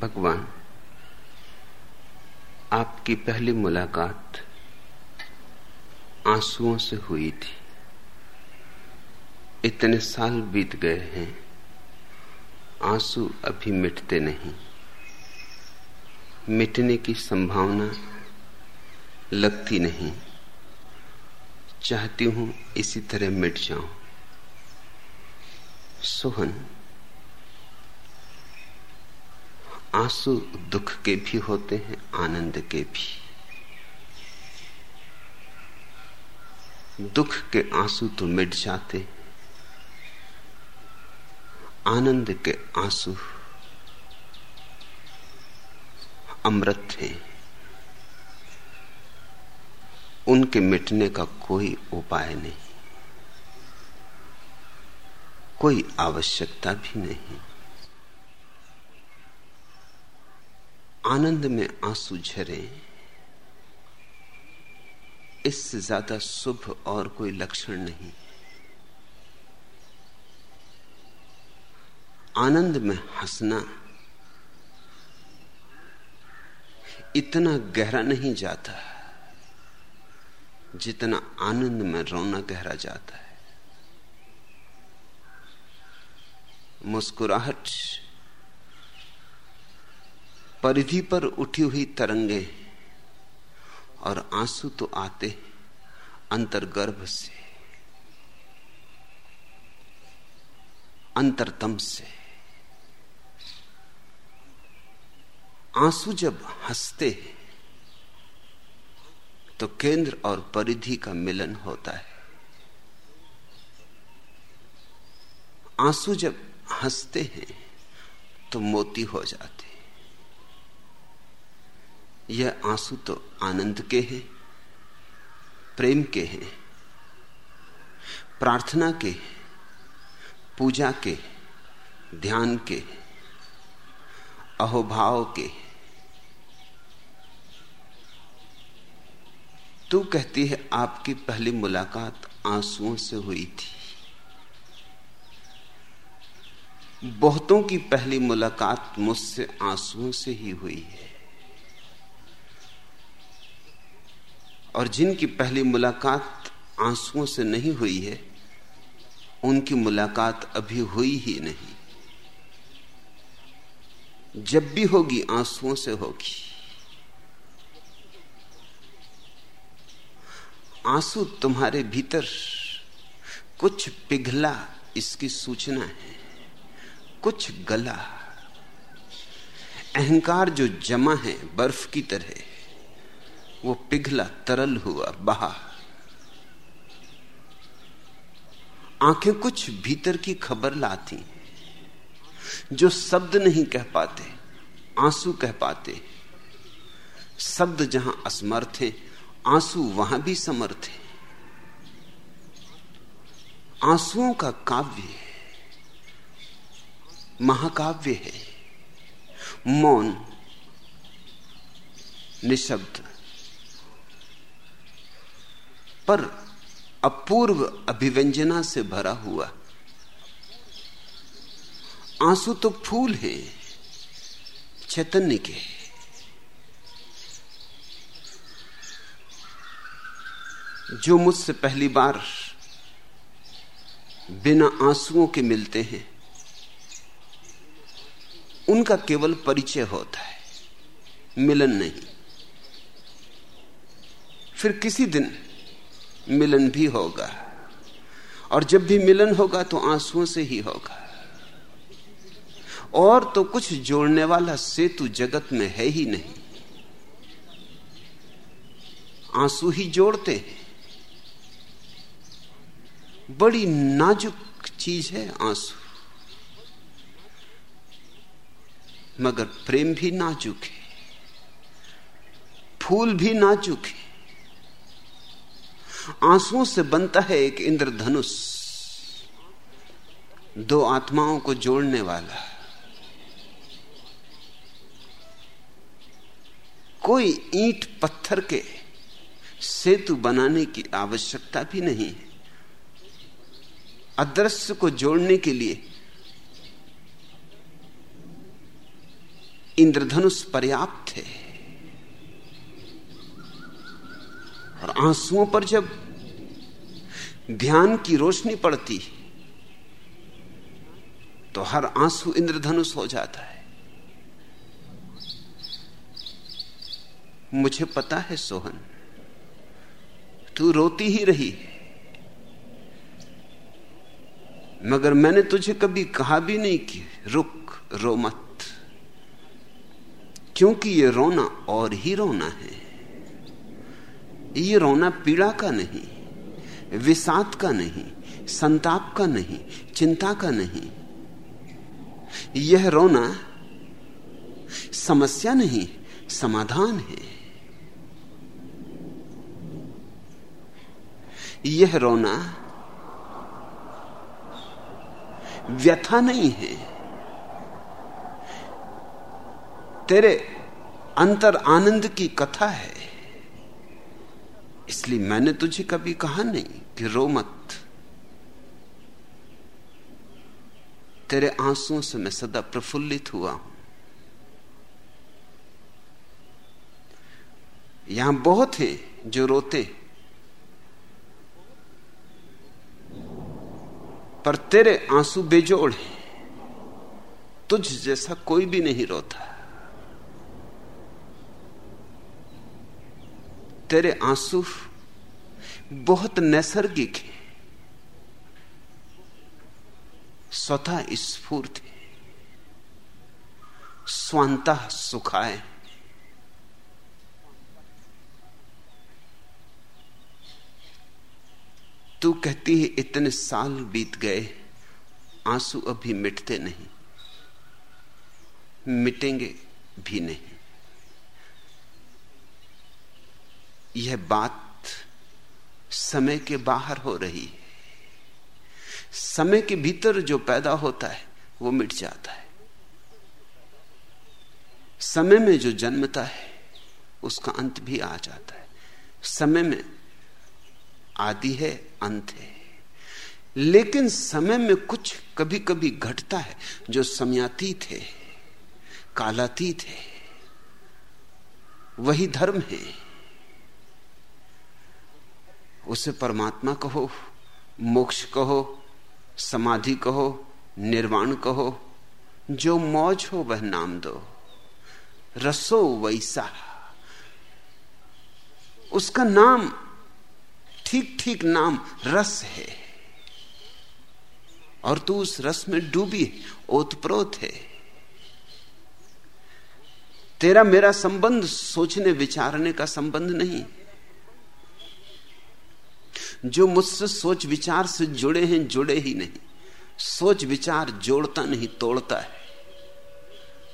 भगवान, आपकी पहली मुलाकात आंसुओं से हुई थी। इतने साल बीत गए हैं, आँसू अभी मिटते नहीं। मिटने की संभावना लगती नहीं। चाहती हूँ इसी तरह मिट जाऊँ। सोहन आँसू दुख के भी होते हैं, आनंद के भी। दुख के आँसू तो मिट जाते आनंद के आँसू अमृत थे उनके मिटने का कोई उपाय नहीं। कोई आवश्यकता भी नहीं। आनंद में आँसू झरे। इससे ज़्यादा शुभ और कोई लक्षण नहीं। आनंद में हंसना इतना गहरा नहीं जाता, जितना आनंद में रोना गहरा जाता है। मुस्कुराहट परिधि पर उठी हुई तरंगे और आँसू तो आते अंतर्गर्भ से, अंतरतम से। आँसू जब हँसते हैं तो केंद्र और परिधि का मिलन होता है। आँसू जब हँसते हैं तो मोती हो जाते यह आँसू तो आनंद के हैं, प्रेम के हैं, प्रार्थना के, पूजा के, ध्यान के, अहोभाव के। तू कहती है आपकी पहली मुलाकात आंसुओं से हुई थी। बहुतों की पहली मुलाकात मुझसे आंसुओं से ही हुई है। और जिनकी पहली मुलाकात आंसुओं से नहीं हुई है, उनकी मुलाकात अभी हुई ही नहीं। जब भी होगी, आंसुओं से होगी। आँसू तुम्हारे भीतर, कुछ पिघला इसकी सूचना है, कुछ गला। अहंकार जो जमा है, बर्फ़ की तरह वो पिघला, तरल हुआ, बहा। आँखें कुछ भीतर की खबर लाती जो शब्द नहीं कह पाते, आँसू कह पाते। शब्द जहाँ असमर्थ है, आँसू वहाँ भी समर्थ है। आंसुओं का काव्य महाकाव्य है। मौन, निशब्द। पर अपूर्व अभिव्यंजना से भरा हुआ। आँसू तो फूल हैं, चैतन्य के। जो मुझसे पहली बार बिना आंसुओं के मिलते हैं, उनका केवल परिचय होता है, मिलन नहीं। फिर किसी दिन मिलन भी होगा। और जब भी मिलन होगा तो आंसुओं से ही होगा। और तो कुछ जोड़ने वाला सेतु जगत में है ही नहीं। आँसू ही जोड़ते हैं। बड़ी नाजुक चीज़ है आँसू। मगर प्रेम भी नाजुक है। फूल भी नाजुक है। आंसुओं से बनता है एक इंद्रधनुष। दो आत्माओं को जोड़ने वाला। कोई ईंट पत्थर के सेतु बनाने की आवश्यकता भी नहीं है। अदृश्य को जोड़ने के लिए इंद्रधनुष पर्याप्त थे और आंसुओं पर जब ध्यान की रोशनी पड़ती तो हर आँसू इंद्रधनुष हो जाता है। मुझे पता है सोहन, तू रोती ही रही मगर मैंने तुझे कभी कहा भी नहीं कि रुक, रो मत, क्योंकि ये रोना और ही रोना है। ये रोना पीड़ा का नहीं, विषाद का नहीं, संताप का नहीं, चिंता का नहीं। यह रोना समस्या नहीं, समाधान है। यह रोना व्यथा नहीं है। तेरे अंतर आनंद की कथा है। इसलिए मैंने तुझे कभी कहा नहीं कि रो मत। तेरे आंसुओं से मैं सदा प्रफुल्लित हुआ हूँ। यहाँ बहुत हैं जो रोते। पर तेरे आँसू बेजोड़ हैं। तुझ जैसा कोई भी नहीं रोता। तेरे आँसू बहुत नैसर्गिक है। स्वतः स्फूर्त है। स्वांता सुखाए तू कहती है, इतने साल बीत गए, आँसू अभी मिटते नहीं, मिटेंगे भी नहीं। यह बात समय के बाहर हो रही है। समय के भीतर जो पैदा होता है, वो मिट जाता है। समय में जो जन्मता है, उसका अंत भी आ जाता है। समय में आदि है, अंत है। लेकिन समय में कुछ कभी कभी घटता है, जो समयातीत है, कालातीत है। वही धर्म है। उसे परमात्मा कहो, मोक्ष कहो, समाधि कहो, निर्वाण कहो, जो मौज हो वह नाम दो। रसो वैसा। उसका नाम ठीक ठीक नाम रस है। और तू उस रस में डूबी ओतप्रोत है। तेरा मेरा संबंध सोचने, विचारने का संबंध नहीं। जो मुझसे सोच विचार से जुड़े हैं, जुड़े ही नहीं। सोच विचार जोड़ता नहीं, तोड़ता है।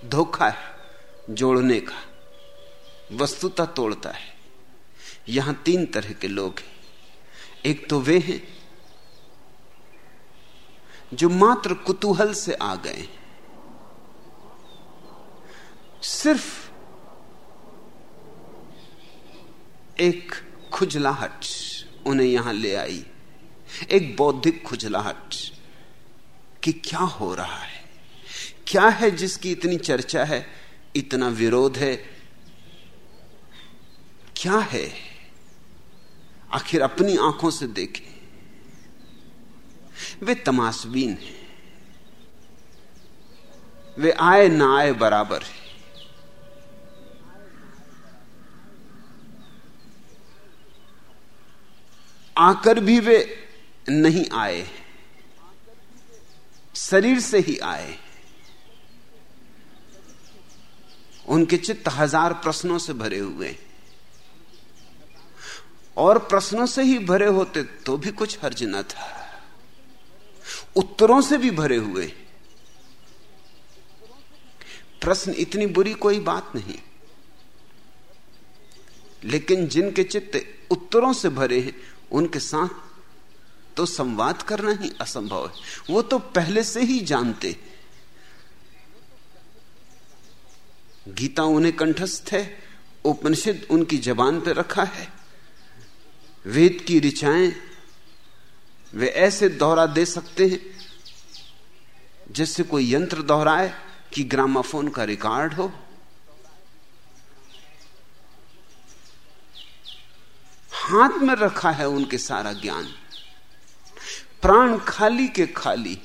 धोखा है जोड़ने का। वस्तुता तोड़ता है। यहाँ तीन तरह के लोग हैं। एक तो वे हैं जो मात्र कुतूहल से आ गए सिर्फ़ एक खुजलाहट। उन्हें यहाँ ले आई। एक बौद्धिक खुजलाहट कि क्या हो रहा है? क्या है जिसकी इतनी चर्चा है, इतना विरोध है? क्या है? आखिर अपनी आँखों से देखें। वे तमाशबीन हैं। वे आए ना आए बराबर है। आकर भी वे नहीं आए, शरीर से ही आए। उनके चित्त हज़ार प्रश्नों से भरे हुए। और प्रश्नों से ही भरे होते तो भी कुछ हर्ज न था। उत्तरों से भी भरे हुए। प्रश्न इतनी बुरी कोई बात नहीं। लेकिन जिनके चित्त उत्तरों से भरे हैं उनके साथ तो संवाद करना ही असंभव है। वो तो पहले से ही जानते। गीता उन्हें कंठस्थ है, उपनिषद उनकी जबान पर रखा है। वेद की ऋचाएँ वे ऐसे दोहरा दे सकते हैं जैसे कोई यंत्र दोहराए कि ग्रामाफोन का रिकॉर्ड हो। हाथ में रखा है उनके सारा ज्ञान। प्राण खाली के खाली।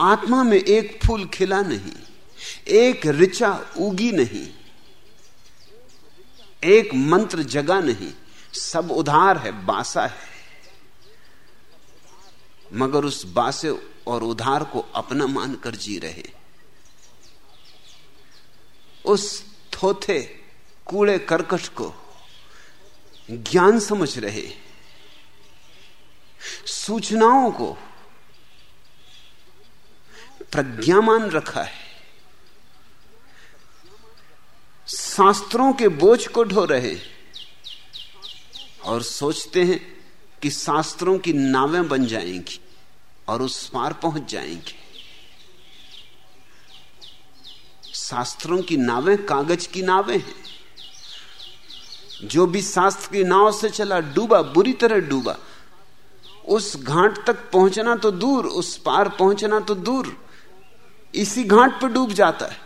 आत्मा में एक फूल खिला नहीं, एक ऋचा उगी नहीं, एक मंत्र जगा नहीं, सब उधार है, बासा है। मगर उस बासे और उधार को अपना मानकर जी रहे। उस थोथे, कूड़े करकट को ज्ञान समझ रहे। सूचनाओं को प्रज्ञामान रखा है। शास्त्रों के बोझ को ढो रहे। और सोचते हैं कि शास्त्रों की नावें बन जाएँगी और उस पार पहुँच जाएँगे। शास्त्रों की नावें कागज़ की नावें हैं। जो भी शास्त्र की नाव से चला, डूबा, बुरी तरह डूबा, उस घाट तक पहुँचना तो दूर, उस पार पहुँचना तो दूर, इसी घाट पर डूब जाता है।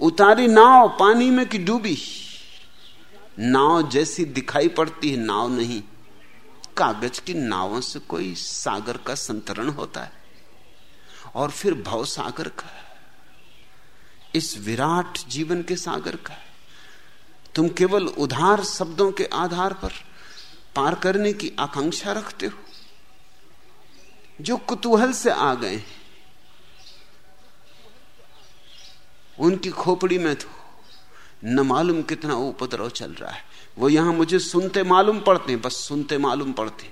उतारी नाव पानी में कि डूबी? नाव जैसी दिखाई पड़ती है, नाव नहीं। कागज़ की नावों से कोई सागर का संतरण होता है। और फिर भव सागर का। इस विराट जीवन के सागर का। तुम केवल उधार शब्दों के आधार पर पार करने की आकांक्षा रखते हो। जो कुतूहल से आ गए उनकी खोपड़ी में तो न मालूम कितना उपद्रव चल रहा है। वो यहाँ मुझे सुनते मालूम पड़ते हैं, बस सुनते मालूम पड़ते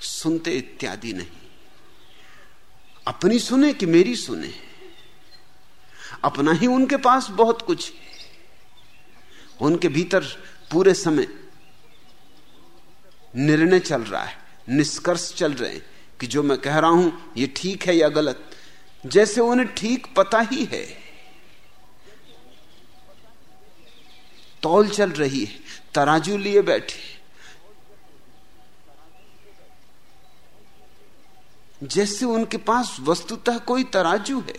सुनते इत्यादि नहीं। अपनी सुने कि मेरी सुने। अपना ही उनके पास बहुत कुछ है। उनके भीतर पूरे समय निर्णय चल रहा है, निष्कर्ष चल रहे हैं कि जो मैं कह रहा हूँ, ये ठीक है या गलत। जैसे उन्हें ठीक पता ही है, तौल चल रही है, तराजू लिए बैठे जैसे उनके पास वस्तुतः कोई तराजू है,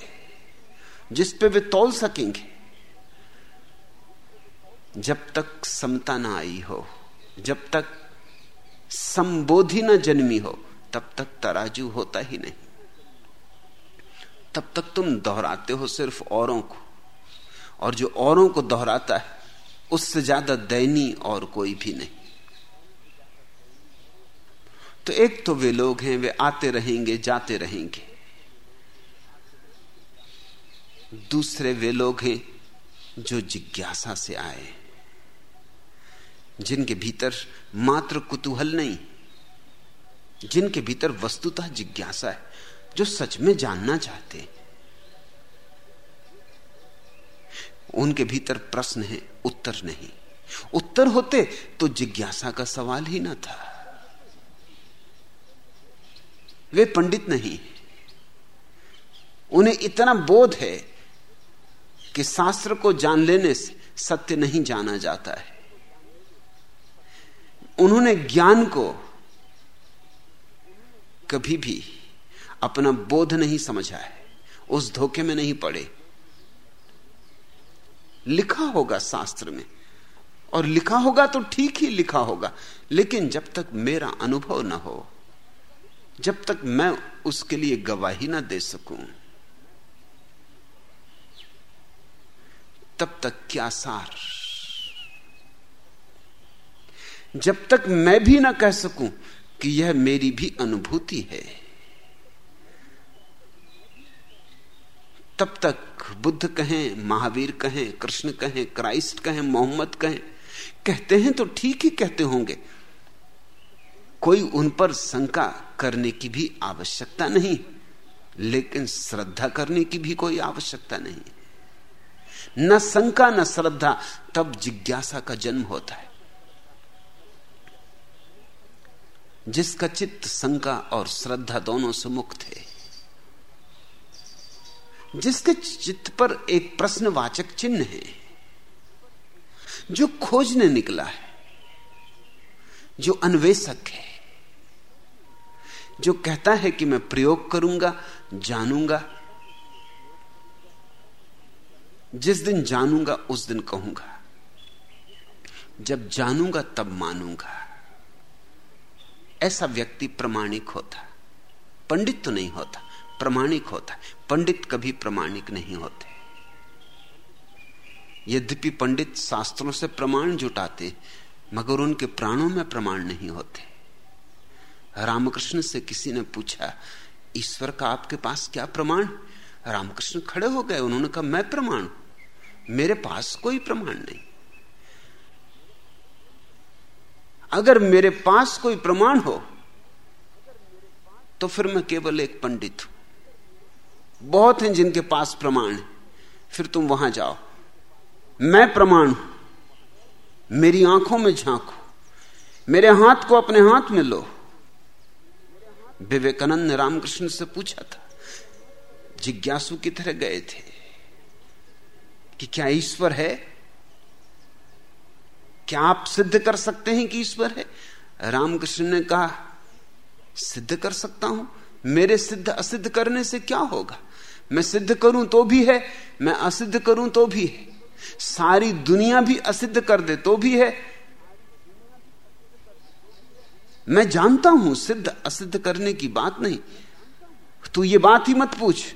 जिस पे वे तौल सकेंगे जब तक समता ना आई हो, जब तक संबोधि न जन्मी हो, तब तक तराजू होता ही नहीं। तब तक तुम दोहराते हो सिर्फ़ औरों को, और जो औरों को दोहराता है, उससे ज़्यादा दैनी और कोई भी नहीं। तो एक तो वे लोग हैं, वे आते रहेंगे, जाते रहेंगे। दूसरे वे लोग हैं जो जिज्ञासा से आए। जिनके भीतर मात्र कुतूहल नहीं, जिनके भीतर वस्तुतः जिज्ञासा है, जो सच में जानना चाहते हैं। उनके भीतर प्रश्न है, उत्तर नहीं। उत्तर होते तो जिज्ञासा का सवाल ही ना था। वे पंडित नहीं। उन्हें इतना बोध है कि शास्त्र को जान लेने से सत्य नहीं जाना जाता है। उन्होंने ज्ञान को कभी भी अपना बोध नहीं समझा है। उस धोखे में नहीं पड़े। लिखा होगा शास्त्र में। और लिखा होगा तो ठीक ही लिखा होगा। लेकिन जब तक मेरा अनुभव ना हो, जब तक मैं उसके लिए गवाही ना दे सकूँ, तब तक क्या सार जब तक मैं भी ना कह सकूँ कि यह मेरी भी अनुभूति है। तब तक बुद्ध कहें, महावीर कहें, कृष्ण कहें, क्राइस्ट कहें, मोहम्मद कहें, कहते हैं तो ठीक ही कहते होंगे। कोई उन पर शंका करने की भी आवश्यकता नहीं, लेकिन श्रद्धा करने की भी कोई आवश्यकता नहीं। न शंका, न श्रद्धा, तब जिज्ञासा का जन्म होता है। जिसका चित्त शंका और श्रद्धा दोनों से मुक्त है। जिसके चित्त पर एक प्रश्नवाचक चिन्ह है, जो खोजने निकला है, जो अन्वेषक है, जो कहता है कि मैं प्रयोग करूँगा, जानूँगा, जिस दिन जानूँगा, उस दिन कहूँगा। जब जानूँगा, तब मानूँगा। ऐसा व्यक्ति प्रमाणिक होता पंडित तो नहीं होता, प्रमाणिक होता पंडित कभी प्रमाणिक नहीं होते। यद्यपि पंडित शास्त्रों से प्रमाण जुटाते मगर उनके प्राणों में प्रमाण नहीं होते। रामकृष्ण से किसी ने पूछा, ईश्वर का आपके पास क्या प्रमाण रामकृष्ण खड़े हो गए, उन्होंने कहा, मैं प्रमाण मेरे पास कोई प्रमाण नहीं। अगर मेरे पास कोई प्रमाण हो तो फिर मैं केवल एक पंडित हूँ। बहुत हैं जिनके पास प्रमाण है। फिर तुम वहाँ जाओ। मैं प्रमाण हूँ। मेरी आँखों में झांको मेरे हाथ को अपने हाथ में लो। विवेकानंद ने रामकृष्ण से पूछा था। जिज्ञासु की तरह गए थे कि क्या ईश्वर है? क्या आप सिद्ध कर सकते हैं कि ईश्वर है? रामकृष्ण ने कहा, सिद्ध कर सकता हूँ? मेरे सिद्ध असिद्ध करने से क्या होगा? मैं सिद्ध करूँ तो भी है, मैं असिद्ध करूँ तो भी है। सारी दुनिया भी असिद्ध कर दे तो भी है। मैं जानता हूँ सिद्ध असिद्ध करने की बात नहीं। तू ये बात ही मत पूछ।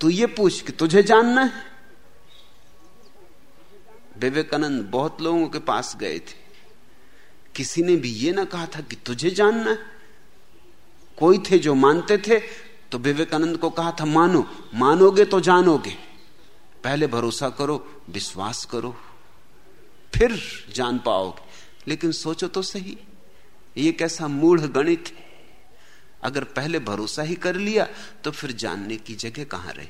तू ये पूछ कि तुझे जानना है? विवेकानंद बहुत लोगों के पास गए थे। किसी ने भी ये ना कहा था कि तुझे जानना है। कोई थे जो मानते थे तो विवेकानंद को कहा था, मानो, मानोगे तो जानोगे। पहले भरोसा करो, विश्वास करो, फिर जान पाओगे। लेकिन सोचो तो सही, ये कैसा मूढ़ गणित अगर पहले भरोसा ही कर लिया तो फिर जानने की जगह कहाँ रही?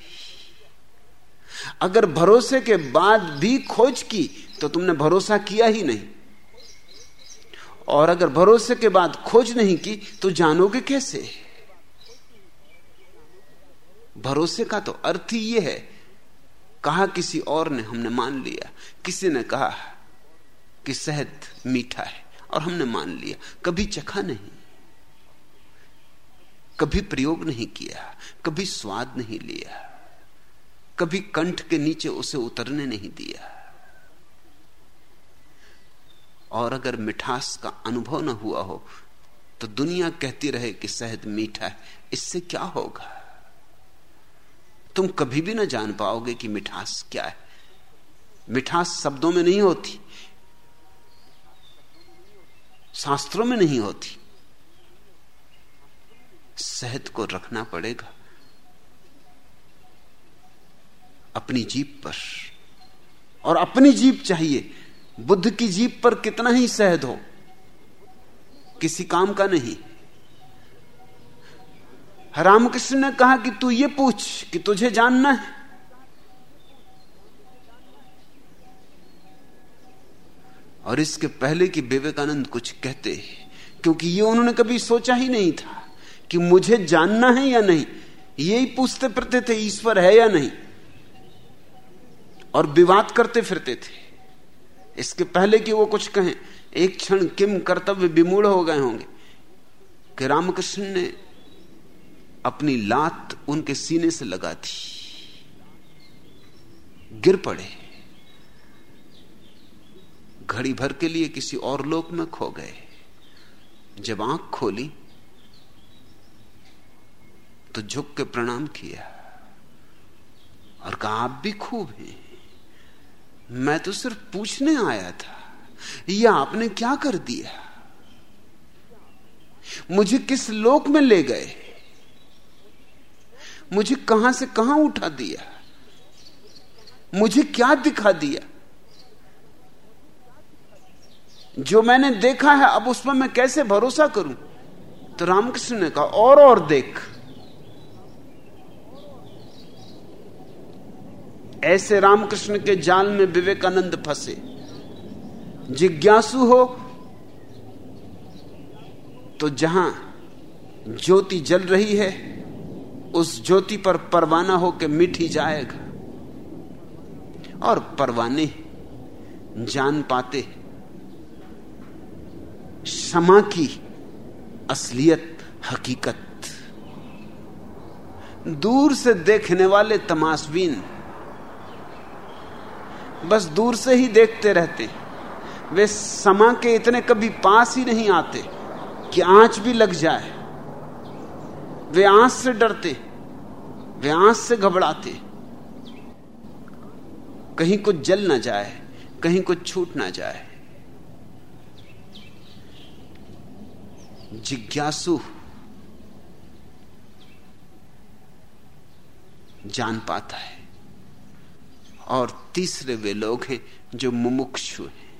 अगर भरोसे के बाद भी खोज की तो तुमने भरोसा किया ही नहीं। और अगर भरोसे के बाद खोज नहीं की तो जानोगे कैसे? भरोसे का तो अर्थ ही यह है, कहा किसी और ने हमने मान लिया, किसी ने कहा कि शहद मीठा है, और हमने मान लिया, कभी चखा नहीं, कभी प्रयोग नहीं किया, कभी स्वाद नहीं लिया। कभी कंठ के नीचे उसे उतरने नहीं दिया। और अगर मिठास का अनुभव न हुआ हो तो दुनिया कहती रहे कि शहद मीठा है, इससे क्या होगा? तुम कभी भी ना जान पाओगे कि मिठास क्या है। मिठास शब्दों में नहीं होती, शास्त्रों में नहीं होती। शहद को रखना पड़ेगा। अपनी जीप पर। और अपनी जीप चाहिए। बुद्ध की जीप पर कितना ही सहद हो, किसी काम का नहीं। रामकृष्ण ने कहा कि तू ये पूछ कि तुझे जानना है। और इसके पहले कि विवेकानंद कुछ कहते, क्योंकि ये उन्होंने कभी सोचा ही नहीं था कि मुझे जानना है या नहीं। यही पूछते फिरते थे, ईश्वर है या नहीं। और विवाद करते फिरते थे। इसके पहले कि वो कुछ कहें, एक क्षण किम कर्तव्य विमूढ़ हो गए होंगे कि रामकृष्ण ने अपनी लात उनके सीने से लगा दी। गिर पड़े। घड़ी भर के लिए किसी और लोक में खो गए। जब आँख खोली तो झुक के प्रणाम किया और कहा, आप भी खूब हैं। मैं तो सिर्फ़ पूछने आया था यह आपने क्या कर दिया? मुझे किस लोक में ले गए? मुझे कहाँ से कहाँ उठा दिया? मुझे क्या दिखा दिया? जो मैंने देखा है, अब उस पर मैं कैसे भरोसा करूँ? तो रामकृष्ण ने कहा, और और देख। ऐसे रामकृष्ण के जाल में विवेकानंद फंसे। जिज्ञासु हो तो जहाँ ज्योति जल रही है, उस ज्योति पर परवाना होकर मिट ही जाएगा। और परवाने जान पाते। क्षमा की असलियत हकीकत। दूर से देखने वाले तमाशबीन बस दूर से ही देखते रहते। वे समा के इतने कभी पास ही नहीं आते कि आँच भी लग जाए। वे आँच से डरते, वे आँच से घबराते। कहीं कुछ जल ना जाए, कहीं कुछ छूट ना जाए। जिज्ञासु जान पाता है। और तीसरे वे लोग हैं जो मुमुक्षु हैं।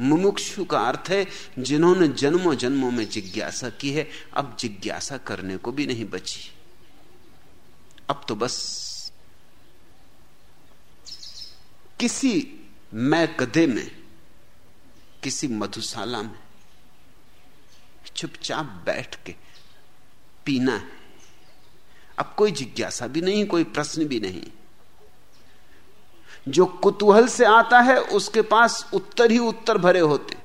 मुमुक्षु का अर्थ है जिन्होंने जन्मों जन्मों में जिज्ञासा की है, अब जिज्ञासा करने को भी नहीं बची। अब तो बस किसी मैं कदे में, किसी मधुशाला में चुपचाप बैठ के पीना है। अब कोई जिज्ञासा भी नहीं, कोई प्रश्न भी नहीं। जो कुतूहल से आता है, उसके पास उत्तर ही उत्तर भरे होते।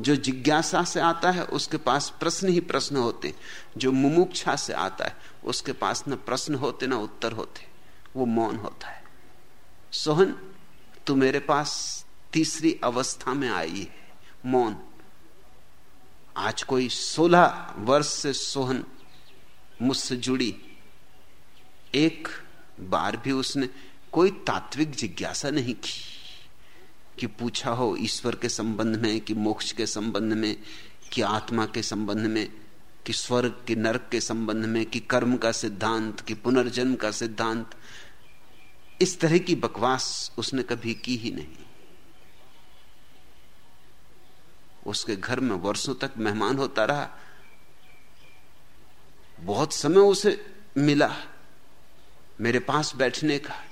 जो जिज्ञासा से आता है, उसके पास प्रश्न ही प्रश्न होते। जो मुमुक्षा से आता है, उसके पास न प्रश्न होते, न उत्तर होते। वो मौन होता है। सोहन, तू मेरे पास तीसरी अवस्था में आई है। मौन। आज कोई सोलह वर्ष से सोहन मुझसे जुड़ी। एक बार भी उसने कोई तात्विक जिज्ञासा नहीं की कि पूछा हो, ईश्वर के संबंध में, कि मोक्ष के संबंध में, कि आत्मा के संबंध में, कि स्वर्ग, के नरक के संबंध में, कि कर्म का सिद्धांत, कि पुनर्जन्म का सिद्धांत। इस तरह की बकवास उसने कभी की ही नहीं। उसके घर में वर्षों तक मेहमान होता रहा। बहुत समय उसे मिला मेरे पास बैठने का।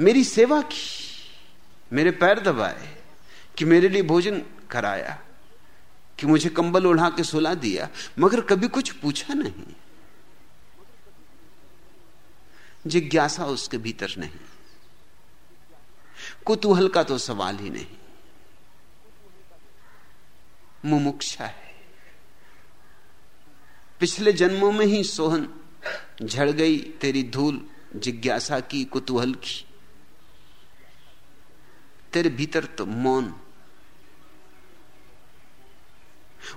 मेरी सेवा की, मेरे पैर दबाए कि मेरे लिए भोजन कराया, कि मुझे कंबल उड़ा के सुला दिया, मगर कभी कुछ पूछा नहीं। जिज्ञासा उसके भीतर नहीं। कुतूहल का तो सवाल ही नहीं। मुमुक्षा है। पिछले जन्मों में ही सोहन झड़ गई तेरी धूल जिज्ञासा की, कुतूहल की। तेरे भीतर तो मौन।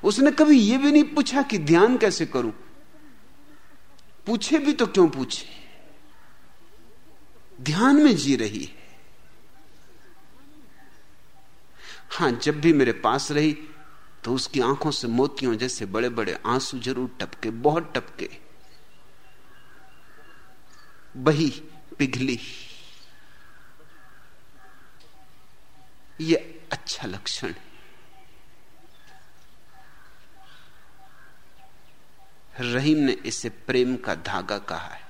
उसने कभी यह भी नहीं पूछा कि ध्यान कैसे करूँ? पूछे भी तो क्यों पूछे? ध्यान में जी रही है। हाँ, जब भी मेरे पास रही तो उसकी आँखों से मोतियों जैसे बड़े बड़े आँसू ज़रूर टपके, बहुत टपके। बही, पिघली। ये अच्छा लक्षण है। रहीम ने इसे प्रेम का धागा कहा है।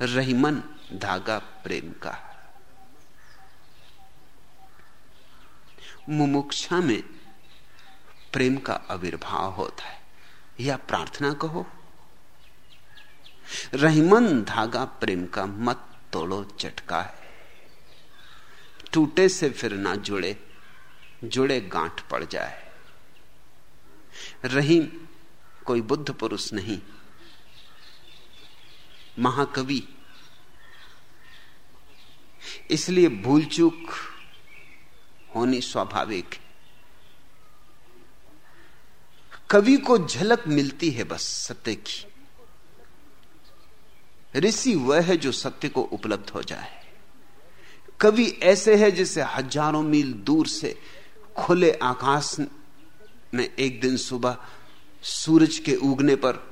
रहीमन धागा प्रेम का। मुमुक्षा में प्रेम का आविर्भाव होता है। या प्रार्थना कहो। रहीमन धागा प्रेम का मत तोड़ो, चटका है। टूटे से फिर ना जुड़े जुड़े गांठ पड़ जाए। रहीम कोई बुद्ध पुरुष नहीं, महाकवि। इसलिए भूल चूक होनी स्वाभाविक है। कवि को झलक मिलती है बस सत्य की। ऋषि वह है जो सत्य को उपलब्ध हो जाए। कवि ऐसे है जिसे हज़ारों मील दूर से खुले आकाश में एक दिन सुबह सूरज के उगने पर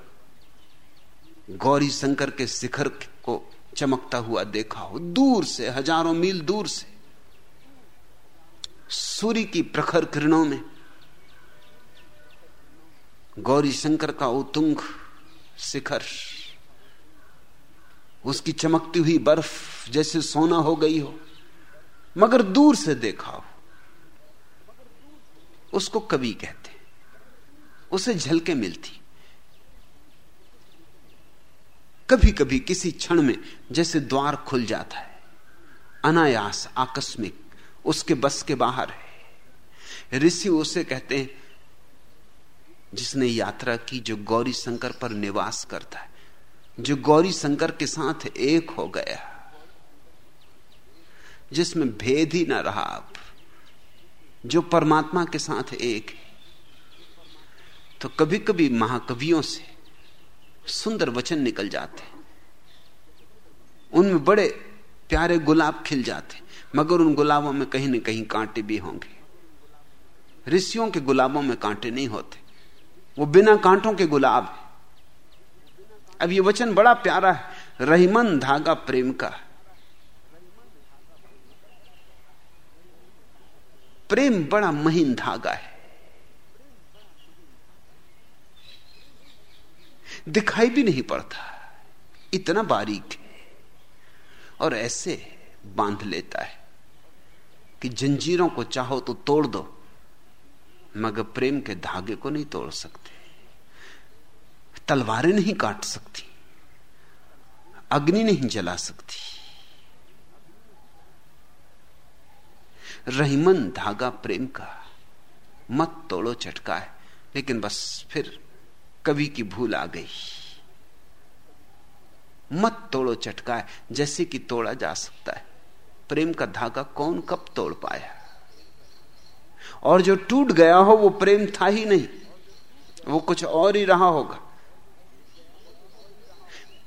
गौरी शंकर के शिखर को चमकता हुआ देखा हो। दूर से, हज़ारों मील दूर से सूर्य की प्रखर किरणों में गौरी शंकर का उतुंग शिखर, उसकी चमकती हुई बर्फ़ जैसे सोना हो गई हो। मगर दूर से देखा हो। उसको कवि कहते उसे झलके मिलती। कभी कभी किसी क्षण में जैसे द्वार खुल जाता है। अनायास, आकस्मिक, उसके बस के बाहर है। ऋषि उसे कहते हैं, जिसने यात्रा की जो गौरी शंकर पर निवास करता है, जो गौरी शंकर के साथ एक हो गया। जिसमें भेद ही ना रहा अब, जो परमात्मा के साथ एक। है तो कभी कभी महाकवियों से सुंदर वचन निकल जाते उनमें बड़े प्यारे गुलाब खिल जाते मगर उन गुलाबों में कहीं ना कहीं कांटे भी होंगे। ऋषियों के गुलाबों में कांटे नहीं होते। वो बिना कांटों के गुलाब है। अब ये वचन बड़ा प्यारा है। रहीमन धागा प्रेम का प्रेम बड़ा महीन धागा है। दिखाई भी नहीं पड़ता। इतना बारीक है। और ऐसे बाँध लेता है कि जंजीरों को चाहो तो तोड़ दो, मगर प्रेम के धागे को नहीं तोड़ सकते। तलवारें नहीं काट सकती, अग्नि नहीं जला सकती। रहीमन धागा प्रेम का मत तोड़ो चटका है। लेकिन बस फिर कवि की भूल आ गई। मत तोड़ो चटका है, जैसे कि तोड़ा जा सकता है। प्रेम का धागा कौन कब तोड़ पाया? और जो टूट गया हो, वो प्रेम था ही नहीं। वो कुछ और ही रहा होगा।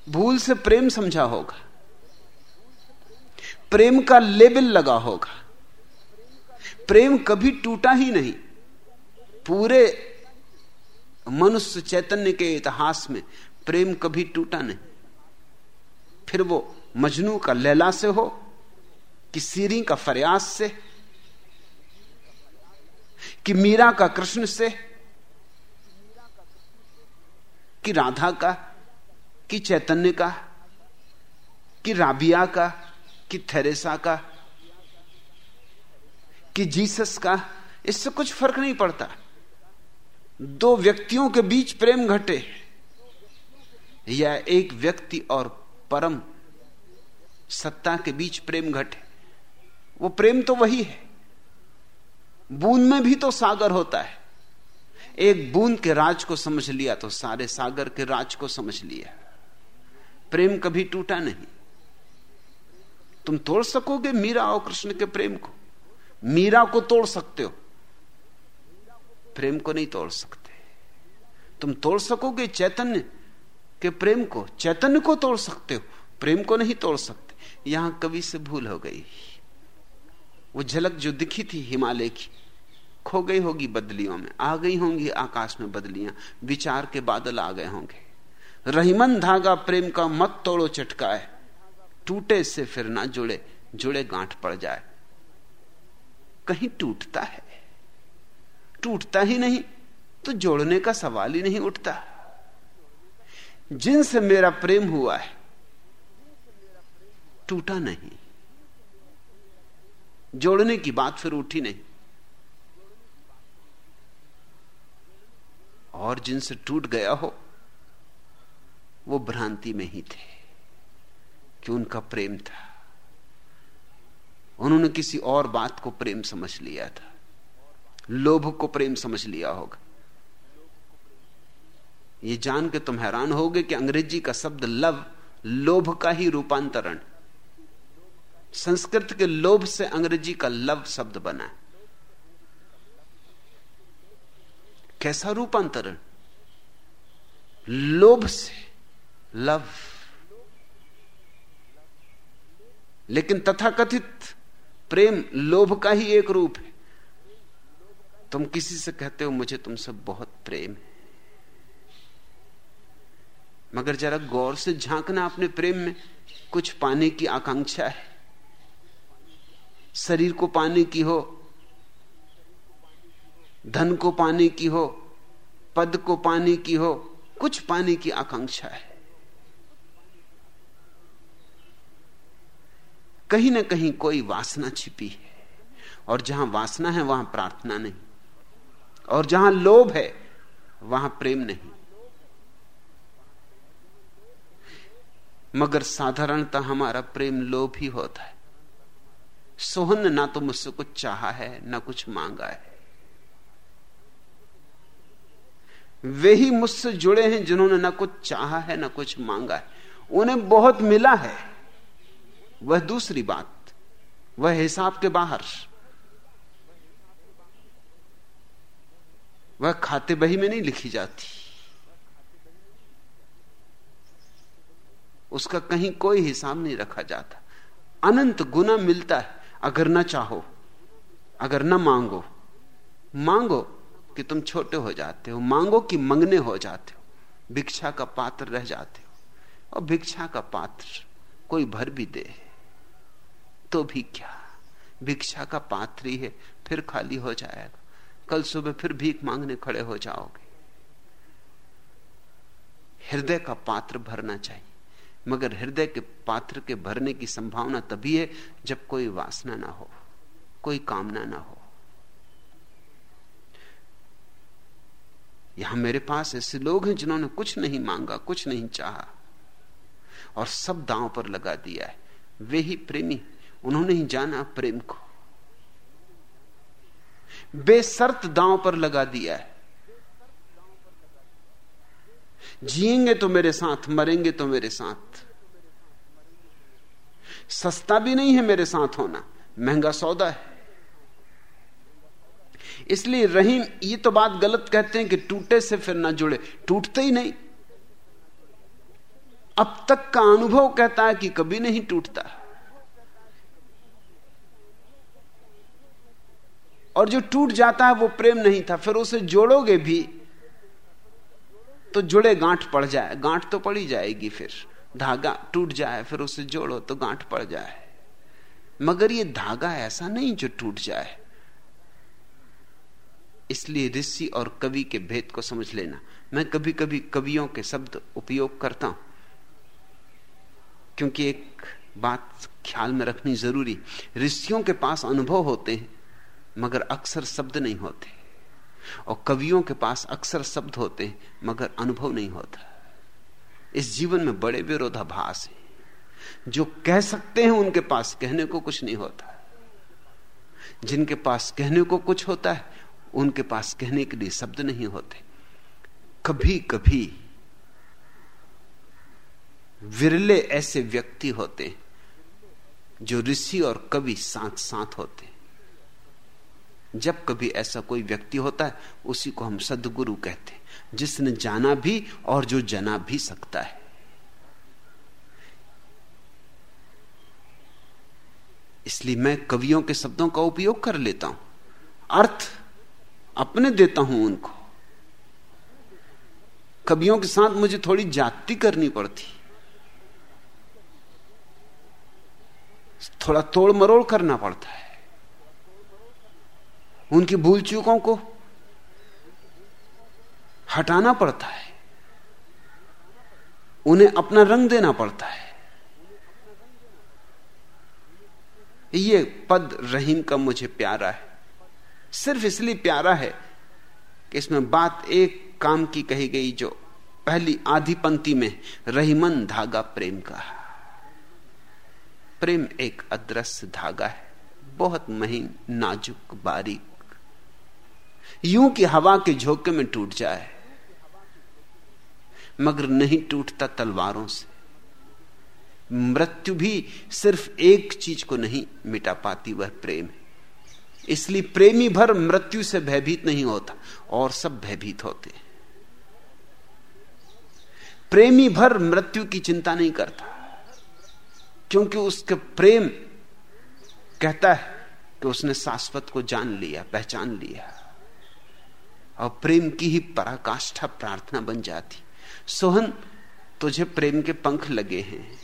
भूल से प्रेम समझा होगा। प्रेम का लेबल लगा होगा। प्रेम कभी टूटा ही नहीं। पूरे मनुष्य चैतन्य के इतिहास में प्रेम कभी टूटा नहीं। फिर वो मजनू का लैला से हो, कि सीरी का फरियाज से, कि मीरा का कृष्ण से, कि राधा का, कि चैतन्य का, कि राबिया का, कि थेरेसा का कि जीसस का, इससे कुछ फ़र्क नहीं पड़ता। दो व्यक्तियों के बीच प्रेम घटे, या एक व्यक्ति और परम सत्ता के बीच प्रेम घटे। वो प्रेम तो वही है। बूंद में भी तो सागर होता है। एक बूंद के राज को समझ लिया तो सारे सागर के राज को समझ लिया। प्रेम कभी टूटा नहीं। तुम तोड़ सकोगे मीरा और कृष्ण के प्रेम को। मीरा को तोड़ सकते हो। प्रेम को नहीं तोड़ सकते। तुम तोड़ सकोगे चैतन्य के प्रेम को, चैतन्य को तोड़ सकते हो, प्रेम को नहीं तोड़ सकते। यहाँ कवि से भूल हो गई। वो झलक जो दिखी थी हिमालय की, खो गई होगी बदलियों में, आ गई होंगी आकाश में बदलियाँ, विचार के बादल आ गए होंगे। रहीमन धागा प्रेम का मत तोड़ो, चटकाए। टूटे से फिर ना जुड़े जुड़े गांठ पड़ जाए। कहीं टूटता है। टूटता ही नहीं तो जोड़ने का सवाल ही नहीं उठता। जिनसे मेरा प्रेम हुआ है, टूटा नहीं। जोड़ने की बात फिर उठी नहीं। और जिनसे टूट गया हो, वो भ्रांति में ही थे, कि उनका प्रेम था। उन्होंने किसी और बात को प्रेम समझ लिया था। लोभ को प्रेम समझ लिया होगा। ये जान के तुम हैरान होगे कि अंग्रेज़ी का शब्द लव, लोभ का ही रूपांतरण। संस्कृत के लोभ से अंग्रेज़ी का लव शब्द बना। है कैसा रूपांतरण? लोभ से लव। लेकिन तथाकथित प्रेम लोभ का ही एक रूप है। तुम किसी से कहते हो, मुझे तुमसे बहुत प्रेम है। मगर जरा गौर से झांकना अपने प्रेम में, कुछ पाने की आकांक्षा है। शरीर को पाने की हो, धन को पाने की हो, पद को पाने की हो, कुछ पाने की आकांक्षा है। कहीं ना कहीं कोई वासना छिपी है। और जहाँ वासना है, वहाँ प्रार्थना नहीं। और जहाँ लोभ है, वहाँ प्रेम नहीं। मगर साधारणता हमारा प्रेम लोभ ही होता है। सोहन ने ना तो मुझसे कुछ चाहा है, ना कुछ मांगा है। वे ही मुझसे जुड़े हैं जिन्होंने ना कुछ चाहा है, ना कुछ मांगा है। उन्हें बहुत मिला है। वह दूसरी बात, वह हिसाब के बाहर। वह खाते बही में नहीं लिखी जाती। उसका कहीं कोई हिसाब नहीं रखा जाता। अनंत गुना मिलता है, अगर ना चाहो, अगर ना मांगो। मांगो कि तुम छोटे हो जाते हो, मांगो कि मंगने हो जाते हो। भिक्षा का पात्र रह जाते हो, और भिक्षा का पात्र कोई भर भी दे। तो भी क्या? भिक्षा का पात्र ही है फिर खाली हो जाएगा। कल सुबह फिर भीख मांगने खड़े हो जाओगे। हृदय का पात्र भरना चाहिए। मगर हृदय के पात्र के भरने की संभावना तभी है जब कोई वासना ना हो, कोई कामना ना हो। यहाँ मेरे पास ऐसे लोग हैं जिन्होंने कुछ नहीं मांगा, कुछ नहीं चाहा। और सब दांव पर लगा दिया है। वे ही प्रेमी उन्होंने ही जाना प्रेम को। बेसर्त दांव पर लगा दिया है। जिएँगे तो मेरे साथ, मरेंगे तो मेरे साथ। सस्ता भी नहीं है मेरे साथ होना, महँगा सौदा है। इसलिए रहीम, ये तो बात गलत कहते हैं कि टूटे से फिर ना जुड़े, टूटते ही नहीं। अब तक का अनुभव कहता है कि कभी नहीं टूटता। और जो टूट जाता है वो प्रेम नहीं था, फिर उसे जोड़ोगे भी तो जुड़े गांठ पड़ जाए, गांठ तो पड़ी जाएगी फिर, धागा टूट जाए, फिर उसे जोड़ो तो गांठ पड़ जाए। मगर ये धागा ऐसा नहीं जो टूट जाए। इसलिए ऋषि और कवि के भेद को समझ लेना। मैं कभी कभी कवियों के शब्द उपयोग करता हूँ, क्योंकि एक बात ख्याल में रखनी ज़रूरी। ऋषियों के पास अनुभव होते हैं। मगर अक्सर शब्द नहीं होते। और कवियों के पास अक्सर शब्द होते हैं मगर अनुभव नहीं होता। इस जीवन में बड़े विरोधाभास हैं। जो कह सकते हैं उनके पास कहने को कुछ नहीं होता। जिनके पास कहने को कुछ होता है, उनके पास कहने के लिए शब्द नहीं होते। कभी कभी विरले ऐसे व्यक्ति होते, जो ऋषि और कवि साथ साथ होते। जब कभी ऐसा कोई व्यक्ति होता है, उसी को हम सदगुरु कहते हैं। जिसने जाना भी और जो जना भी सकता है। इसलिए मैं कवियों के शब्दों का उपयोग कर लेता हूँ। अर्थ अपने देता हूँ उनको। कवियों के साथ मुझे थोड़ी जाति करनी पड़ती। थोड़ा तोड़ मरोड़ करना पड़ता है। उनकी भूल चूकों को हटाना पड़ता है। उन्हें अपना रंग देना पड़ता है। ये पद रहीम का मुझे प्यारा है। सिर्फ़ इसलिए प्यारा है कि इसमें बात एक काम की कही गई जो पहली आधी पंक्ति में रहीमन धागा प्रेम का प्रेम एक अदृश्य धागा है। बहुत महीन, नाजुक, बारीक यूँ कि हवा के झोंके में टूट जाए। मगर नहीं टूटता तलवारों से। मृत्यु भी सिर्फ़ एक चीज़ को नहीं मिटा पाती, वह प्रेम है। इसलिए प्रेमी भर मृत्यु से भयभीत नहीं होता, और सब भयभीत होते प्रेमी भर मृत्यु की चिंता नहीं करता, क्योंकि उसके प्रेम कहता है कि उसने शाश्वत को जान लिया, पहचान लिया। और प्रेम की ही पराकाष्ठा प्रार्थना बन जाती। सोहन, तुझे प्रेम के पंख लगे हैं।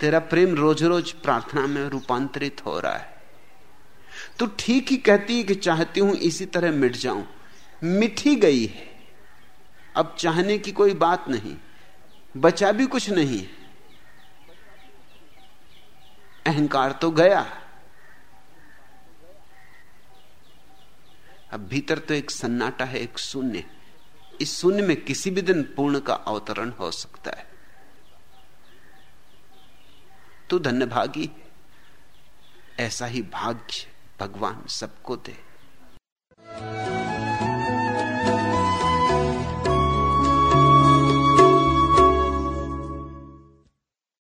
तेरा प्रेम रोज रोज प्रार्थना में रूपांतरित हो रहा है। तो ठीक ही कहती है कि चाहती हूँ इसी तरह मिट जाऊँ। मिठी गई है। अब चाहने की कोई बात नहीं। बचा भी कुछ नहीं। अहंकार तो गया। अब भीतर तो एक सन्नाटा है, एक शून्य इस शून्य में किसी भी दिन पूर्ण का अवतरण हो सकता है। तो धन्य भागी ऐसा ही भाग्य भगवान सबको दे।